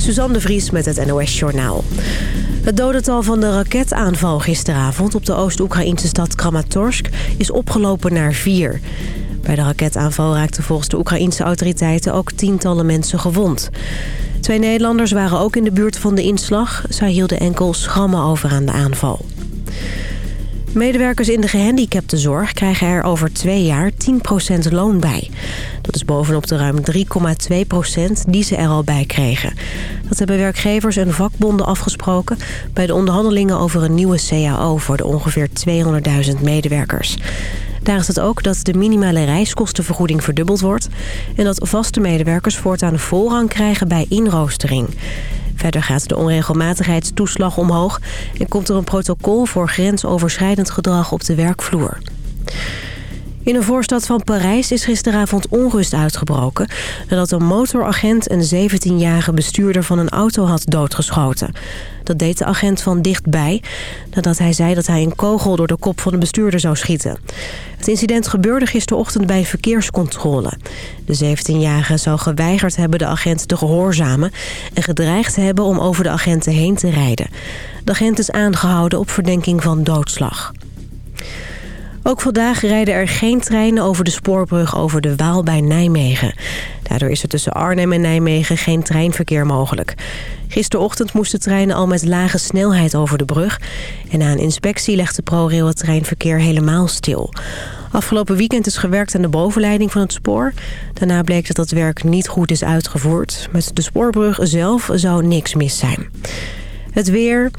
Suzanne de Vries met het NOS Journaal. Het dodental van de raketaanval gisteravond op de Oost-Oekraïnse stad Kramatorsk is opgelopen naar vier. Bij de raketaanval raakten volgens de Oekraïnse autoriteiten ook tientallen mensen gewond. Twee Nederlanders waren ook in de buurt van de inslag. Zij hielden enkel schrammen over aan de aanval. Medewerkers in de gehandicaptenzorg krijgen er over twee jaar 10% loon bij. Dat is bovenop de ruim 3,2% die ze er al bij kregen. Dat hebben werkgevers en vakbonden afgesproken... bij de onderhandelingen over een nieuwe CAO voor de ongeveer 200.000 medewerkers. Daar is het ook dat de minimale reiskostenvergoeding verdubbeld wordt... en dat vaste medewerkers voortaan voorrang krijgen bij inroostering. Verder gaat de onregelmatigheidstoeslag omhoog... en komt er een protocol voor grensoverschrijdend gedrag op de werkvloer. In een voorstad van Parijs is gisteravond onrust uitgebroken... nadat een motoragent een 17-jarige bestuurder van een auto had doodgeschoten. Dat deed de agent van dichtbij... nadat hij zei dat hij een kogel door de kop van de bestuurder zou schieten. Het incident gebeurde gisterochtend bij verkeerscontrole. De 17-jarige zou geweigerd hebben de agent te gehoorzamen... en gedreigd hebben om over de agenten heen te rijden. De agent is aangehouden op verdenking van doodslag. Ook vandaag rijden er geen treinen over de spoorbrug over de Waal bij Nijmegen. Daardoor is er tussen Arnhem en Nijmegen geen treinverkeer mogelijk. Gisterochtend moesten treinen al met lage snelheid over de brug. En na een inspectie legde ProRail het treinverkeer helemaal stil. Afgelopen weekend is gewerkt aan de bovenleiding van het spoor. Daarna bleek dat dat werk niet goed is uitgevoerd. Met de spoorbrug zelf zou niks mis zijn. Het weer...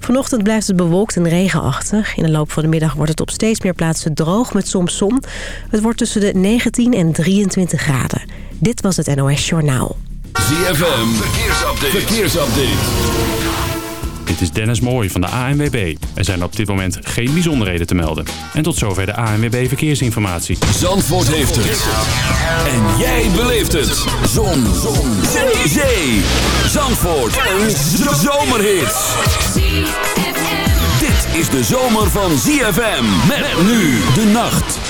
Vanochtend blijft het bewolkt en regenachtig. In de loop van de middag wordt het op steeds meer plaatsen droog met soms zon. Het wordt tussen de 19 en 23 graden. Dit was het NOS Journaal. ZFM, verkeersupdate. Dit is Dennis Mooij van de ANWB. Er zijn op dit moment geen bijzonderheden te melden. En tot zover de ANWB Verkeersinformatie. Zandvoort heeft het. En jij beleeft het. Zon. Zon. Zee. Zandvoort. Een zomerhit. Dit is de zomer van ZFM. Met nu de nacht.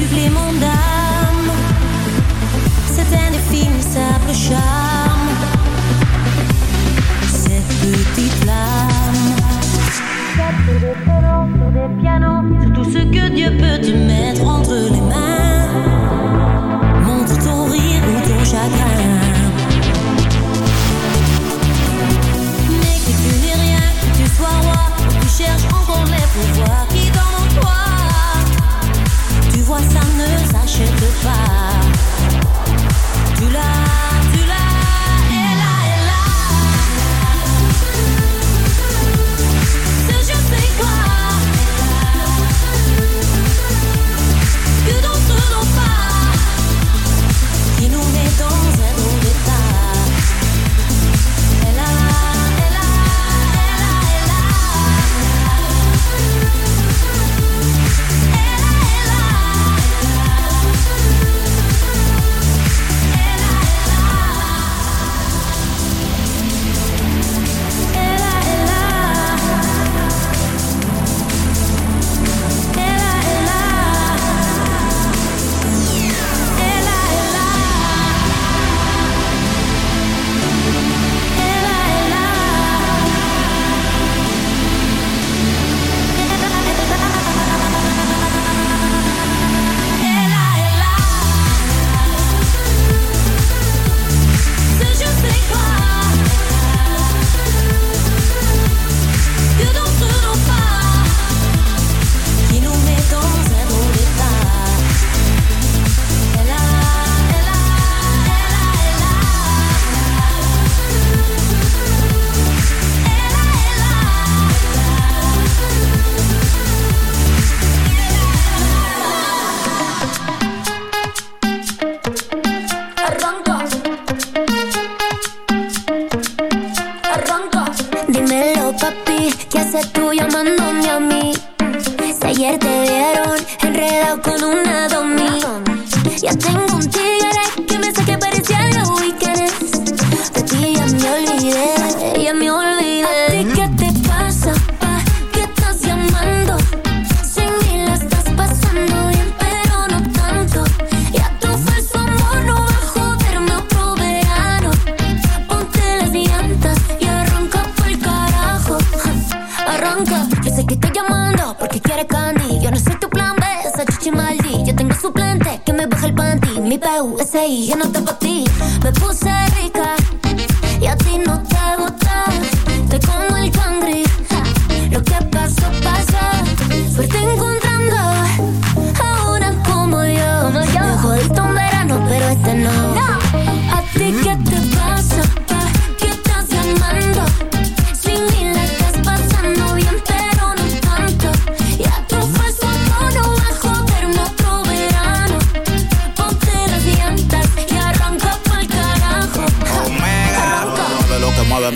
Supplément d'âme. C'est indéfinissable charme Cette petite flamme sur des pianos Sur tout ce que Dieu peut te mettre entre les mains. Montre ton rire ou ton chagrin Ayer te vieron enredado con una domi. Ya tengo un tigre que me saqué parecía los weekends. De ti ya me olvidé, ya me olvidé. Yo no te. Me puse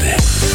city.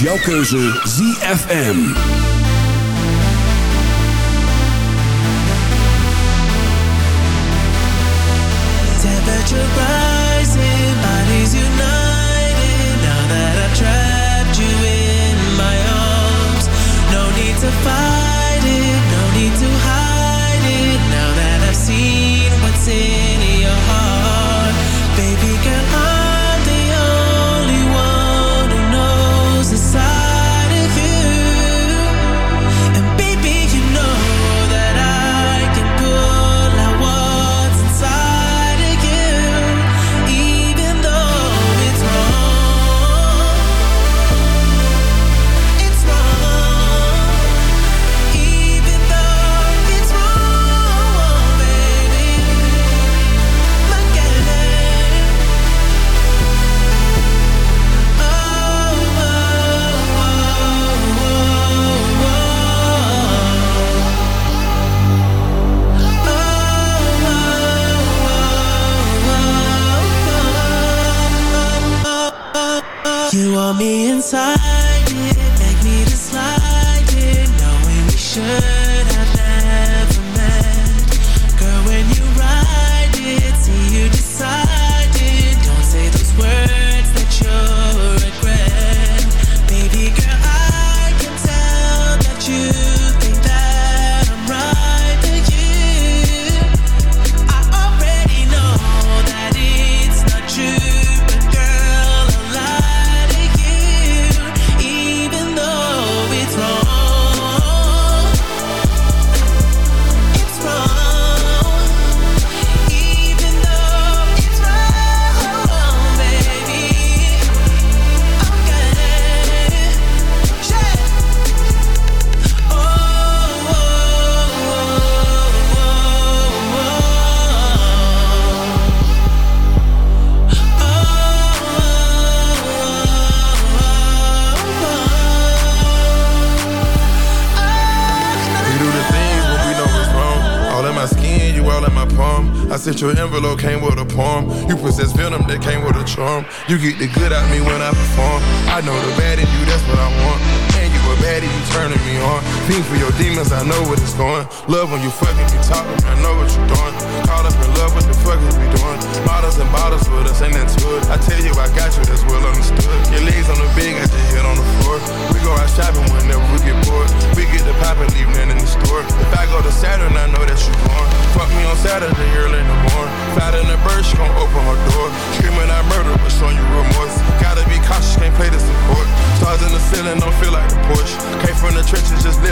Jouw keuze ZFM. Me inside envelope, came with a poem. You possess venom that came with a charm. You get the good out me when I perform. I know the bad in you, that's what I want. And you turning me on. Fiend for your demons, I know what it's going. Love when you fucking me talking, I know what you're doing. Caught up in love, what the fuck is we doing? Bottles and bottles with us, ain't that good? I tell you, I got you, that's well understood. Your legs on the bed, got your head on the floor. We go out shopping whenever we get bored. We get the pop and leave nothing in the store. If I go to Saturn, I know that you gone. Fuck me on Saturday, early in the morning. Fat in the bird, she gon' open her door. Screaming out murder, but showing you remorse. Gotta be cautious, can't play this in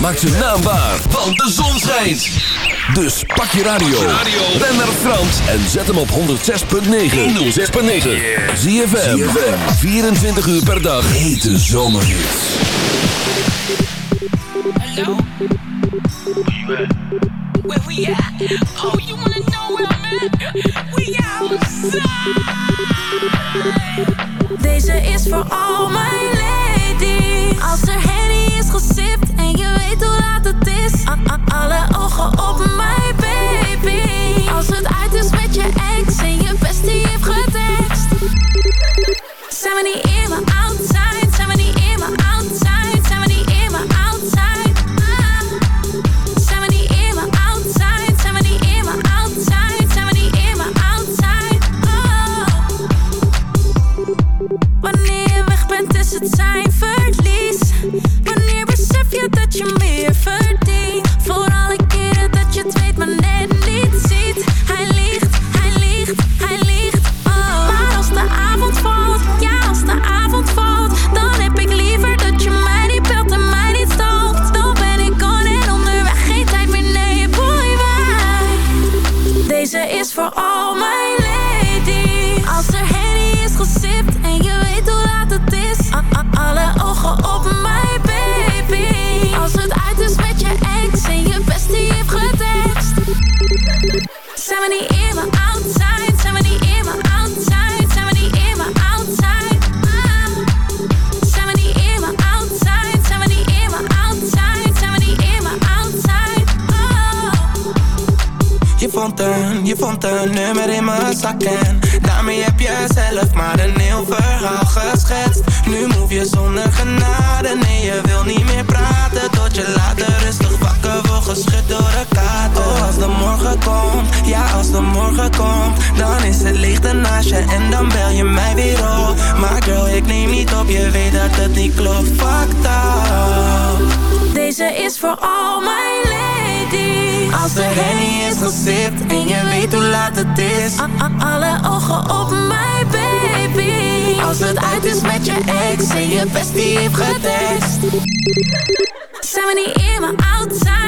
Maak zijn naam waar, want de zon schijnt. Dus pak je radio. Ben naar Frans en zet hem op 106.9. 106.9. ZFM. 24 uur per dag. Hete zomerhits. Hello? Where we at? Oh, you wanna know where I'm at? We outside. Deze is voor al mijn ladies. Als er weet hoe laat het is. Alle ogen op mij, all my je vond een nummer in mijn zak en Daarmee heb je zelf maar een heel verhaal geschetst. Nu move je zonder genade, nee je wil niet meer praten Tot je later rustig geschud door een kater. Oh als de morgen komt, ja als de morgen komt Dan is het licht naast je en dan bel je mij weer op. Maar girl ik neem niet op, je weet dat het niet klopt, fucked up Deze is voor al mijn ladies. Als er Henny is gesipt en je weet hoe laat het is. A- a- Alle ogen op mij, baby. Als het uit is met je ex en je bestie heeft getest Zijn we niet in mijn outside,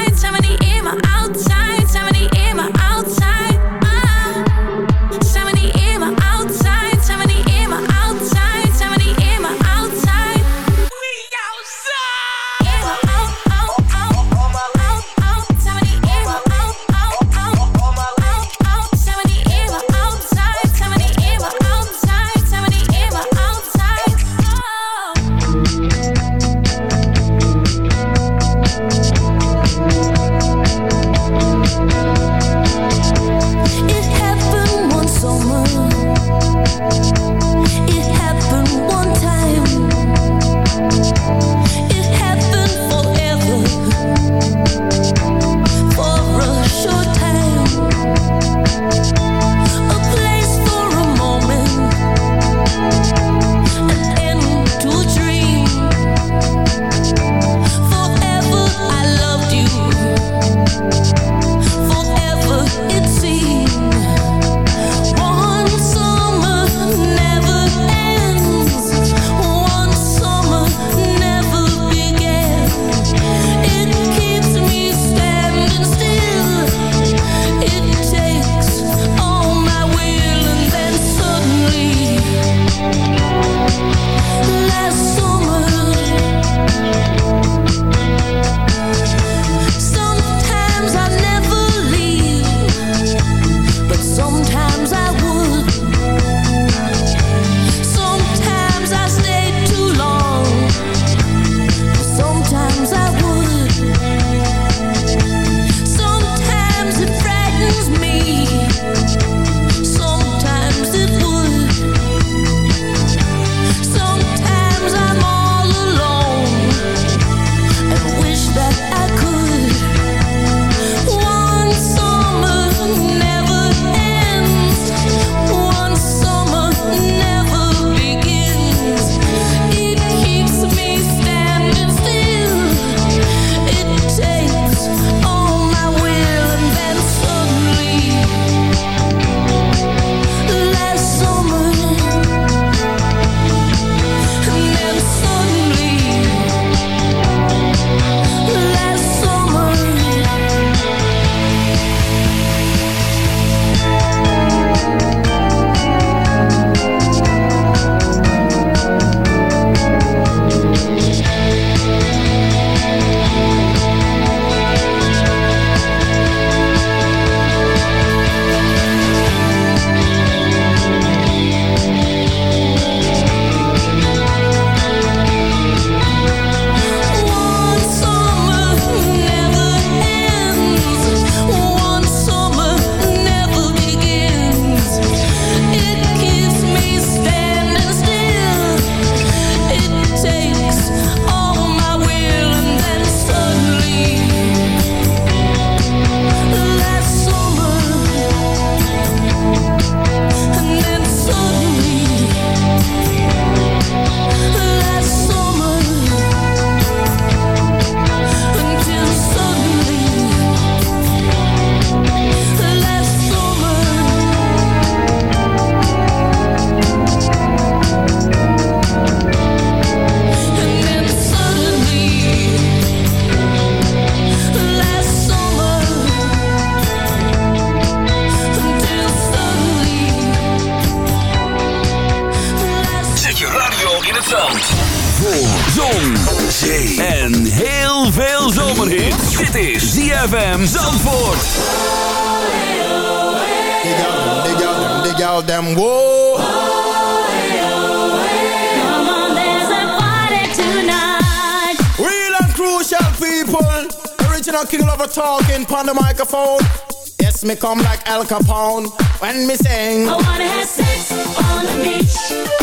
beach.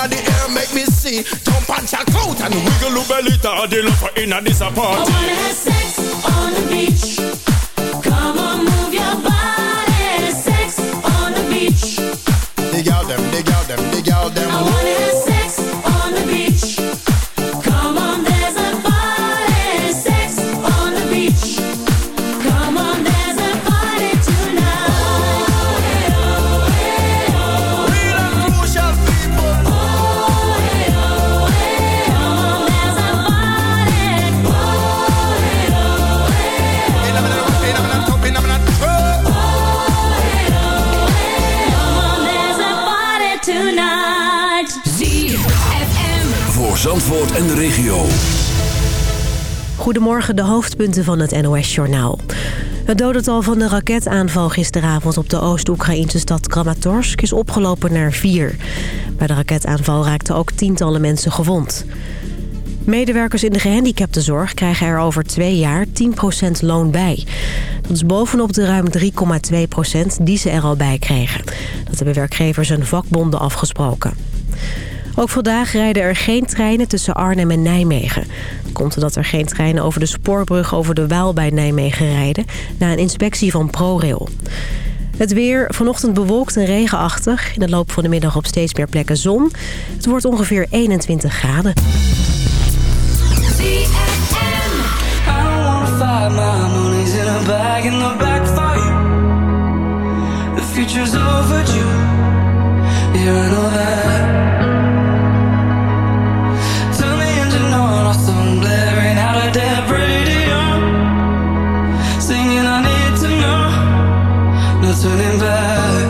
inna the air, make me see. And wiggle your belly. Love inna this a I wanna have sex on the beach. Goedemorgen, de hoofdpunten van het NOS-journaal. Het dodental van de raketaanval gisteravond op de Oost-Oekraïnse stad Kramatorsk is opgelopen naar vier. Bij de raketaanval raakten ook tientallen mensen gewond. Medewerkers in de gehandicaptenzorg krijgen er over twee jaar 10% loon bij. Dat is bovenop de ruim 3,2% die ze er al bij kregen. Dat hebben werkgevers en vakbonden afgesproken. Ook vandaag rijden er geen treinen tussen Arnhem en Nijmegen. Dat komt omdat er geen treinen over de spoorbrug over de Waal bij Nijmegen rijden... na een inspectie van ProRail. Het weer vanochtend bewolkt en regenachtig. In de loop van de middag op steeds meer plekken zon. Het wordt ongeveer 21 graden. Future's. Singing, I need to know, not turning back.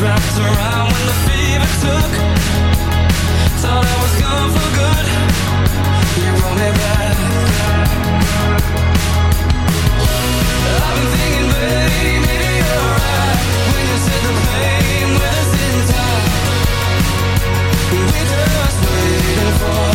wrapped around when the fever took. Thought I was gone for good. You brought me back. I've been thinking, baby, maybe you're right. When you said the pain with us in time We just waiting for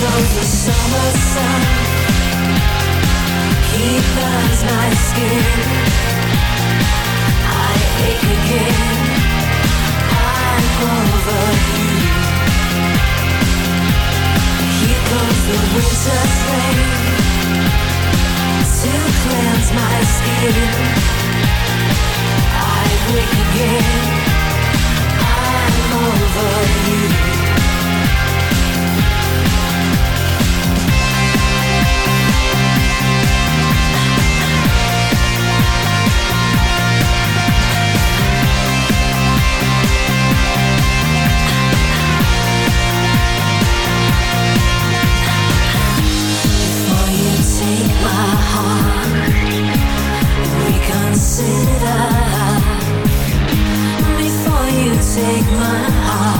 the summer sun. He burns my skin. I ache again. I'm over you. Here comes the rain to cleanse my skin. I wake again. I'm over you. take my heart.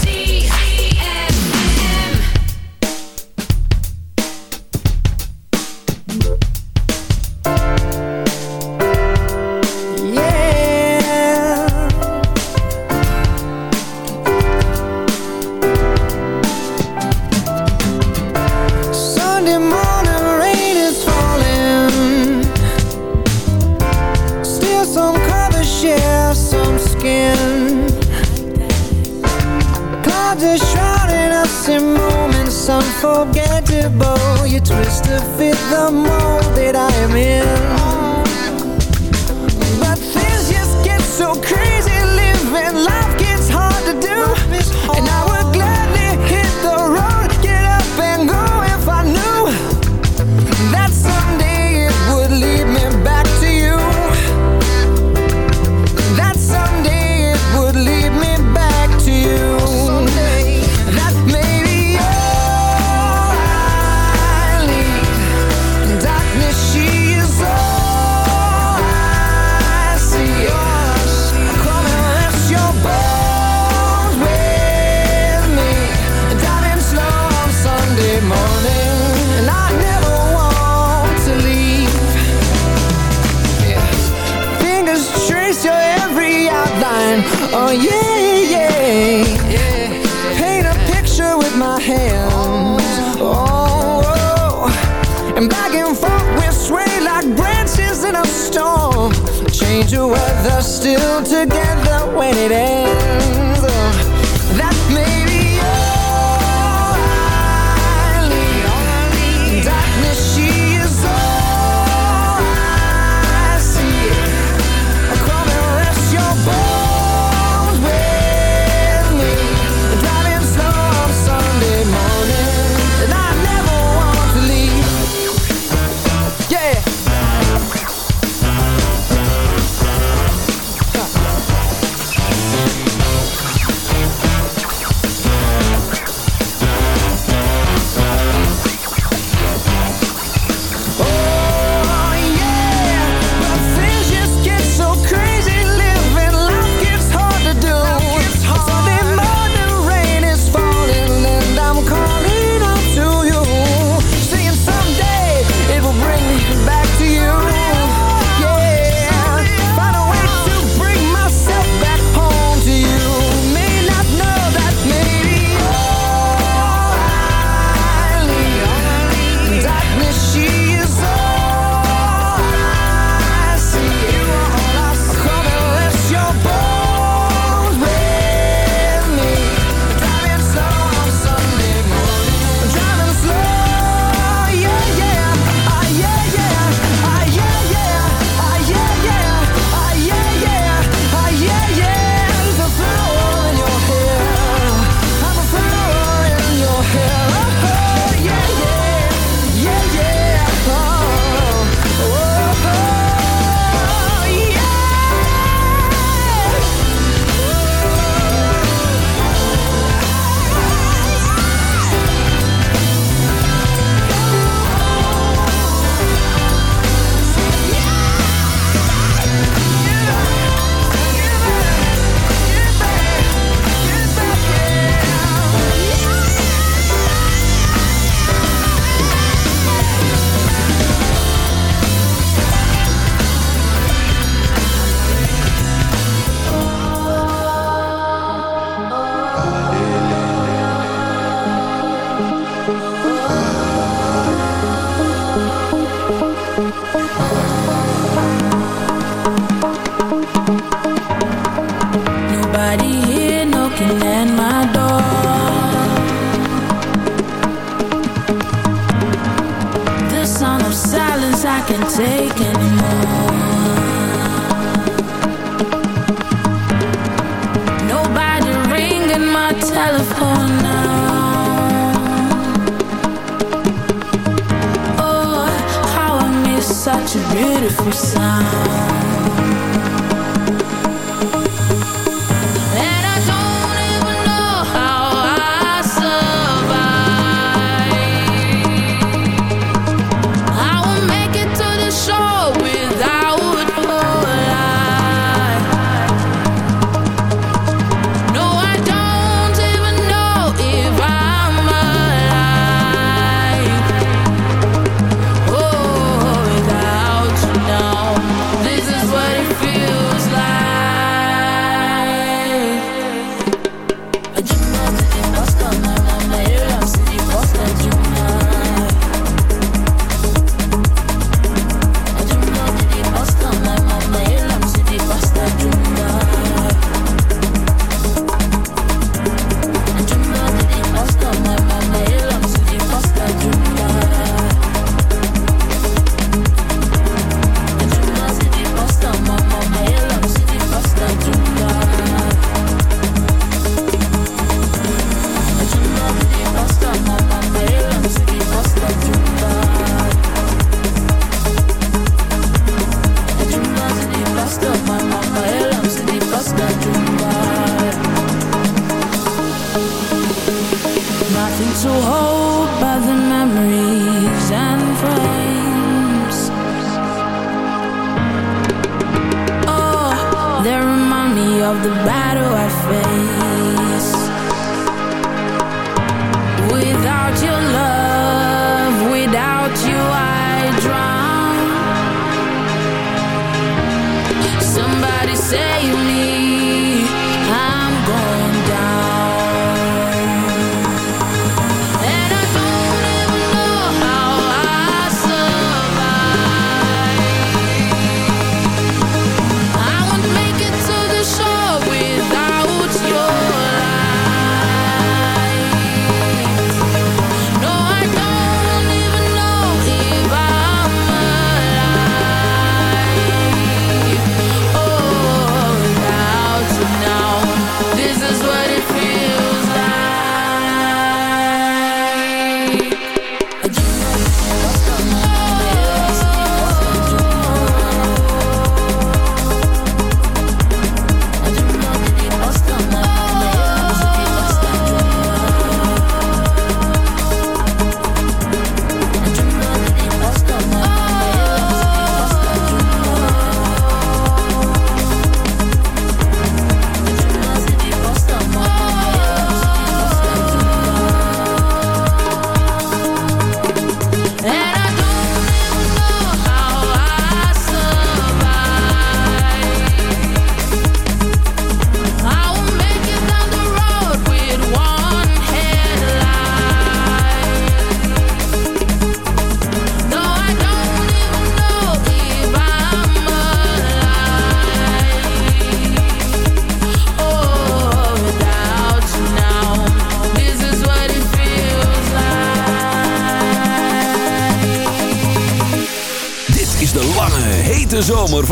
And back and forth we sway like branches in a storm. Change of weather, still together when it ends.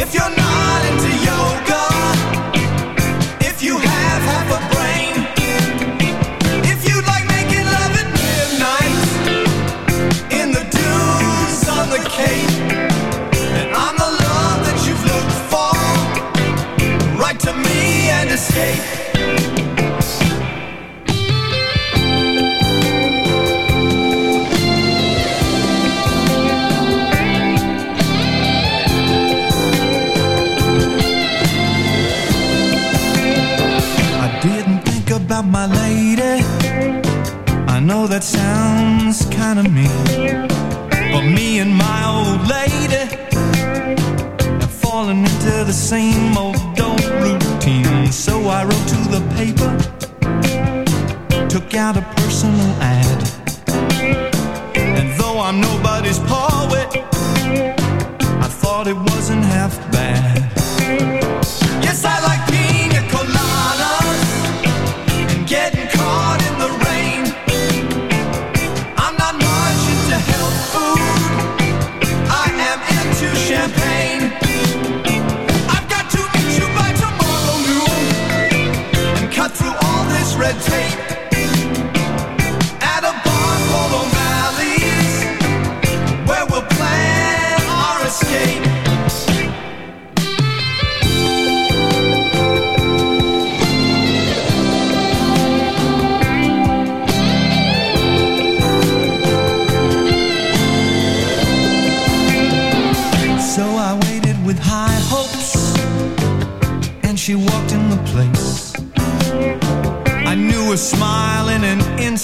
If you're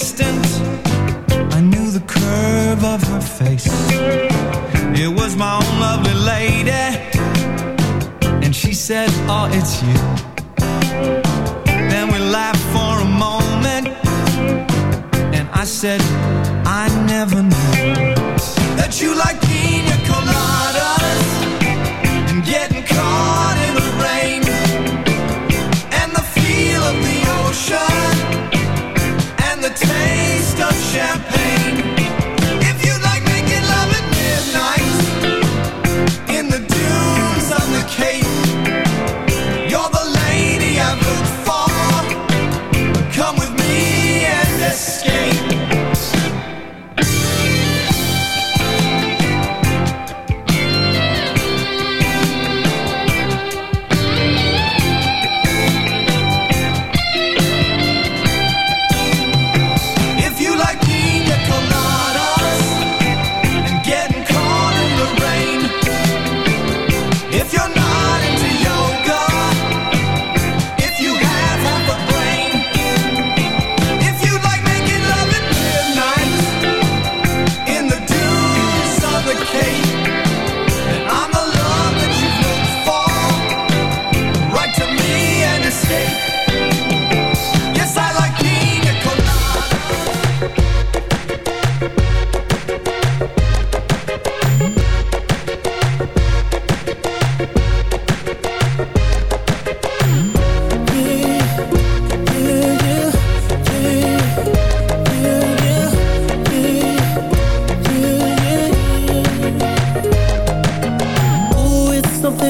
distant I knew the curve of her face. It was my own lovely lady. And she said, oh, it's you. Then we laughed for a moment. And I said, I never knew That you liked champagne.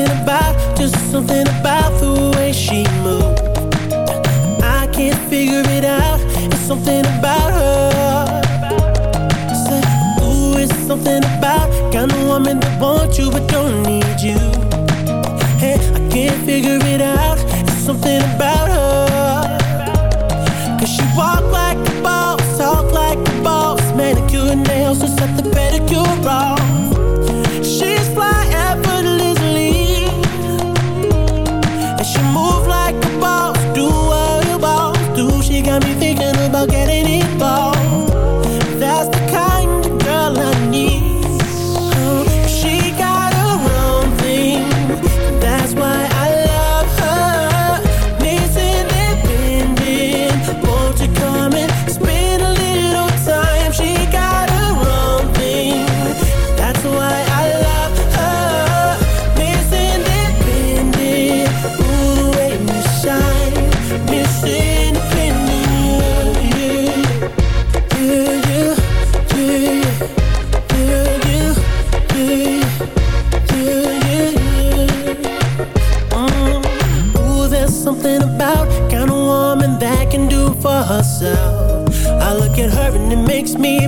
something about, just something about the way she moved. I can't figure it out. It's something about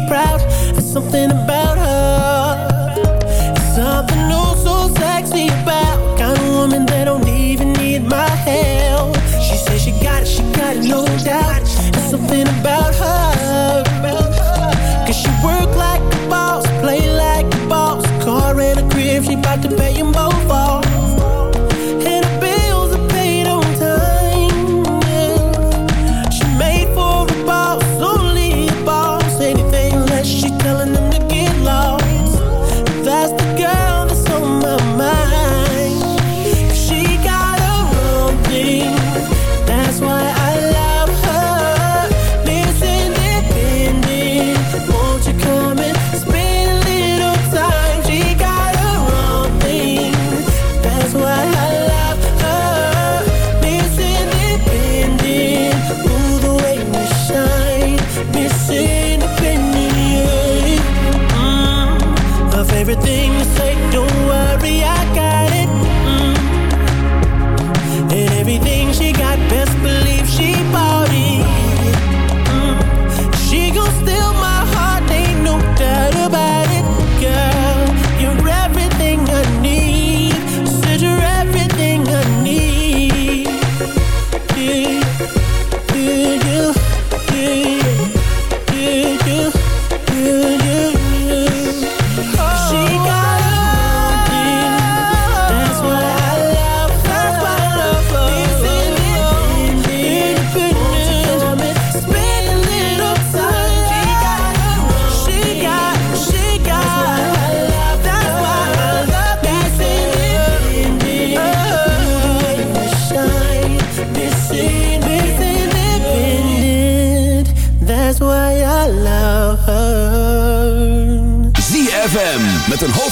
proud. There's something about